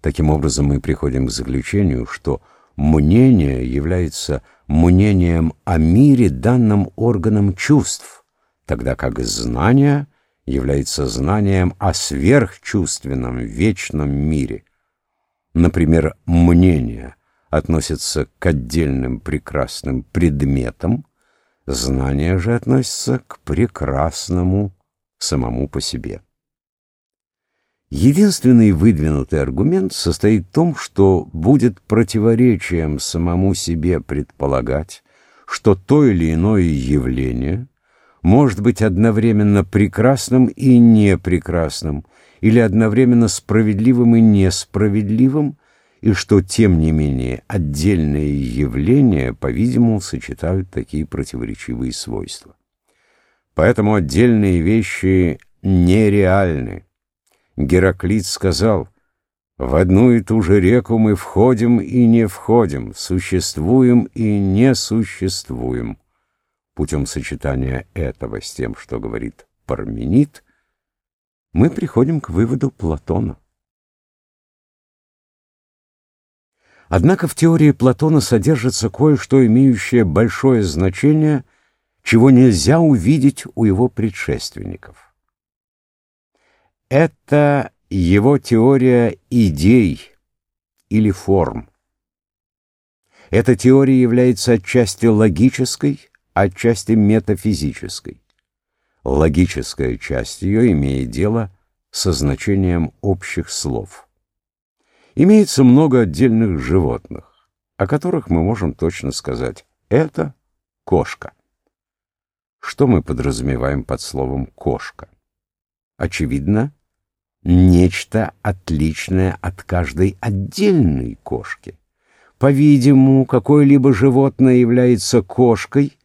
Таким образом, мы приходим к заключению, что мнение является мнением о мире, данным органам чувств, тогда как знание является знанием о сверхчувственном вечном мире. Например, мнение относится к отдельным прекрасным предметам, знание же относится к прекрасному самому по себе. Единственный выдвинутый аргумент состоит в том, что будет противоречием самому себе предполагать, что то или иное явление может быть одновременно прекрасным и непрекрасным, или одновременно справедливым и несправедливым, и что, тем не менее, отдельные явления, по-видимому, сочетают такие противоречивые свойства. Поэтому отдельные вещи нереальны. Гераклит сказал, «В одну и ту же реку мы входим и не входим, существуем и не существуем». Путем сочетания этого с тем, что говорит Парменид, мы приходим к выводу Платона. Однако в теории Платона содержится кое-что, имеющее большое значение, чего нельзя увидеть у его предшественников. Это его теория идей или форм. Эта теория является отчасти логической, отчасти метафизической. Логическая часть ее имеет дело со значением общих слов. Имеется много отдельных животных, о которых мы можем точно сказать «это кошка». Что мы подразумеваем под словом «кошка»? Очевидно, нечто отличное от каждой отдельной кошки. По-видимому, какое-либо животное является кошкой,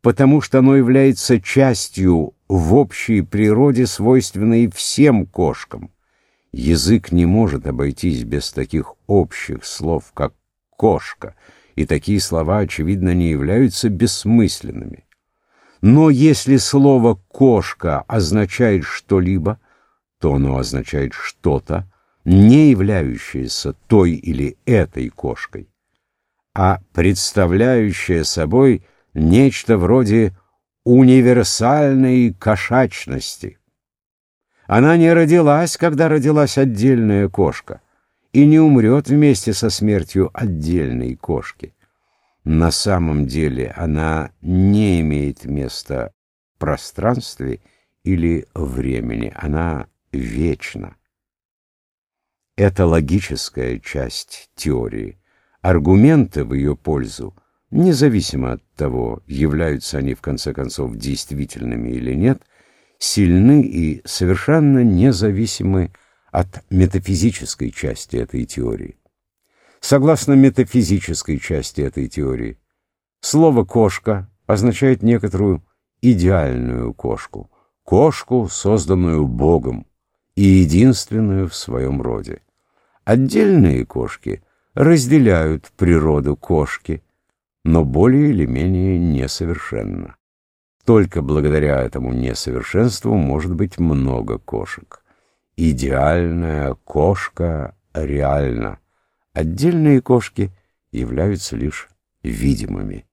потому что оно является частью в общей природе, свойственной всем кошкам. Язык не может обойтись без таких общих слов, как «кошка», и такие слова, очевидно, не являются бессмысленными. Но если слово «кошка» означает что-либо, то оно означает что-то, не являющееся той или этой кошкой, а представляющее собой нечто вроде универсальной кошачности. Она не родилась, когда родилась отдельная кошка, и не умрет вместе со смертью отдельной кошки. На самом деле она не имеет места в пространстве или времени, она вечна. Это логическая часть теории. Аргументы в ее пользу, независимо от того, являются они в конце концов действительными или нет, сильны и совершенно независимы от метафизической части этой теории. Согласно метафизической части этой теории, слово «кошка» означает некоторую идеальную кошку, кошку, созданную Богом, и единственную в своем роде. Отдельные кошки разделяют природу кошки, но более или менее несовершенно. Только благодаря этому несовершенству может быть много кошек. Идеальная кошка реальна. Отдельные кошки являются лишь видимыми.